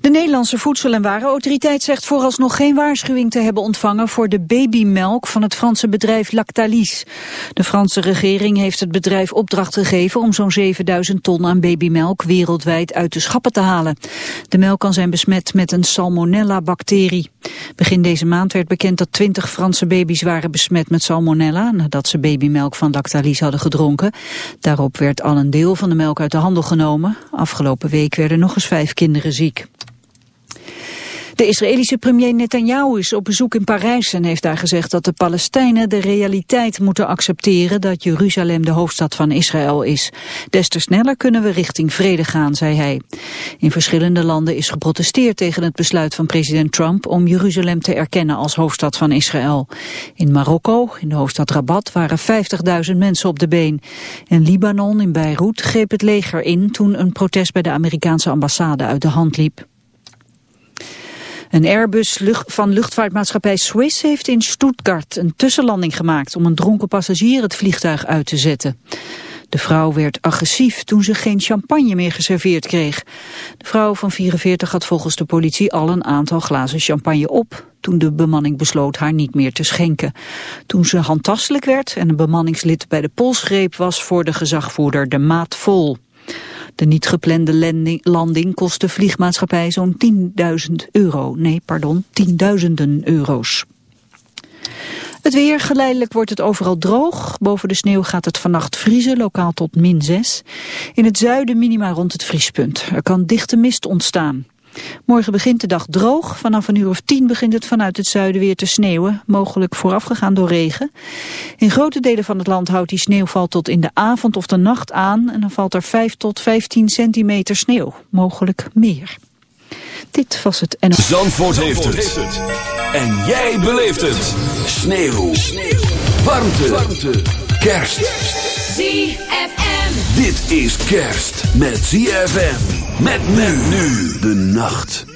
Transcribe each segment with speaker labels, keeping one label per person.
Speaker 1: De Nederlandse Voedsel- en Warenautoriteit zegt vooralsnog geen waarschuwing te hebben ontvangen voor de babymelk van het Franse bedrijf Lactalis. De Franse regering heeft het bedrijf opdracht gegeven om zo'n 7000 ton aan babymelk wereldwijd uit de schappen te halen. De melk kan zijn besmet met een salmonella-bacterie. Begin deze maand werd bekend dat 20 Franse baby's waren besmet met salmonella nadat ze babymelk van Lactalis hadden gedronken. Daarop werd al een deel van de melk uit de handel genomen. Afgelopen week werden nog eens vijf kinderen ziek. De Israëlische premier Netanyahu is op bezoek in Parijs en heeft daar gezegd dat de Palestijnen de realiteit moeten accepteren dat Jeruzalem de hoofdstad van Israël is. Des te sneller kunnen we richting vrede gaan, zei hij. In verschillende landen is geprotesteerd tegen het besluit van president Trump om Jeruzalem te erkennen als hoofdstad van Israël. In Marokko, in de hoofdstad Rabat, waren 50.000 mensen op de been. In Libanon, in Beirut, greep het leger in toen een protest bij de Amerikaanse ambassade uit de hand liep. Een Airbus van luchtvaartmaatschappij Swiss heeft in Stuttgart een tussenlanding gemaakt om een dronken passagier het vliegtuig uit te zetten. De vrouw werd agressief toen ze geen champagne meer geserveerd kreeg. De vrouw van 44 had volgens de politie al een aantal glazen champagne op toen de bemanning besloot haar niet meer te schenken. Toen ze handtastelijk werd en een bemanningslid bij de pols greep was voor de gezagvoerder de maat vol. De niet geplande landing kost de vliegmaatschappij zo'n 10.000 euro. Nee, pardon, tienduizenden euro's. Het weer, geleidelijk wordt het overal droog. Boven de sneeuw gaat het vannacht vriezen, lokaal tot min 6. In het zuiden minima rond het vriespunt. Er kan dichte mist ontstaan. Morgen begint de dag droog. Vanaf een uur of tien begint het vanuit het zuiden weer te sneeuwen. Mogelijk voorafgegaan door regen. In grote delen van het land houdt die sneeuwval tot in de avond of de nacht aan. En dan valt er 5 tot 15 centimeter sneeuw. Mogelijk meer. Dit was het en...
Speaker 2: Zandvoort, heeft, het. En jij beleeft het. Sneeuw. sneeuw. Warmte. Warmte. Kerst.
Speaker 3: ZFM.
Speaker 2: Dit is kerst met ZFM. Met men nu de nacht.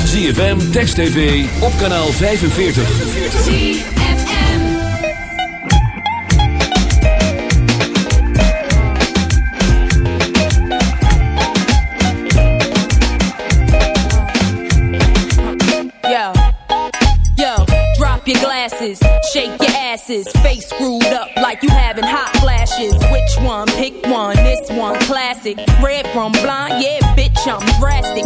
Speaker 2: ZFM, Text TV, op kanaal 45. ZFM
Speaker 4: Yo, yo, drop your glasses, shake your asses, face screwed up like you having hot flashes. Which one? Pick one. This one classic. Red from blind, yeah, bitch, I'm drastic.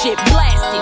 Speaker 4: Shit, blasted.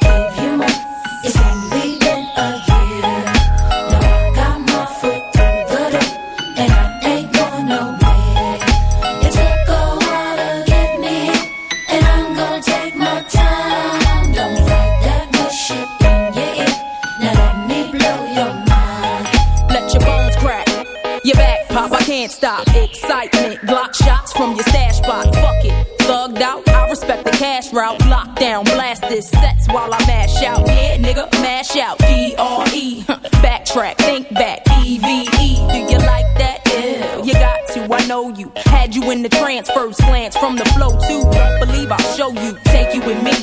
Speaker 5: you. In
Speaker 4: the trance, first glance from the flow too. Don't believe I'll show you, take you with me.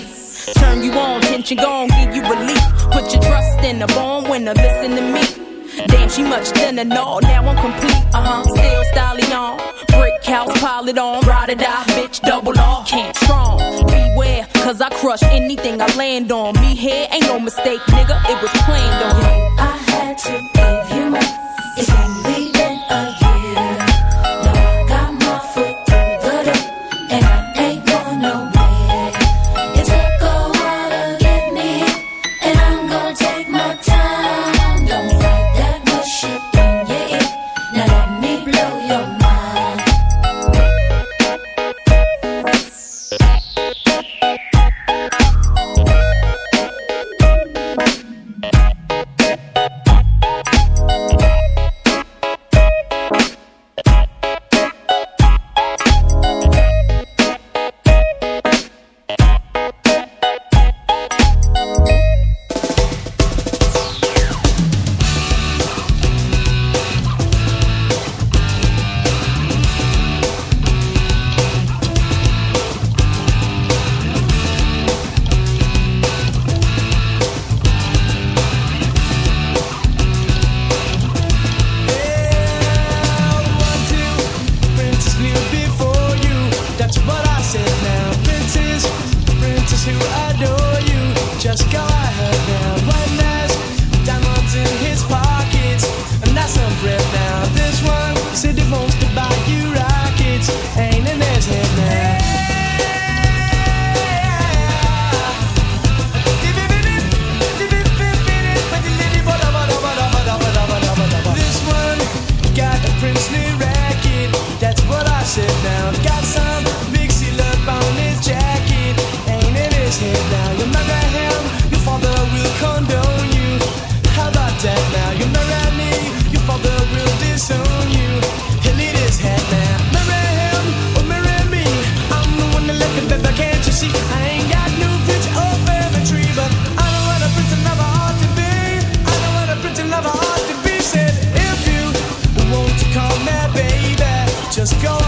Speaker 4: Turn you on, tension gone, give you relief. Put your trust in a born winner, listen to me. Damn, she much thinner, no, now I'm complete. Uh huh, still styling on. Brick house, pile it on. Ride or die, bitch, double R. Can't strong. Beware, cause I crush anything I land on. Me here ain't no mistake, nigga, it was planned on.
Speaker 5: I had to give
Speaker 6: just go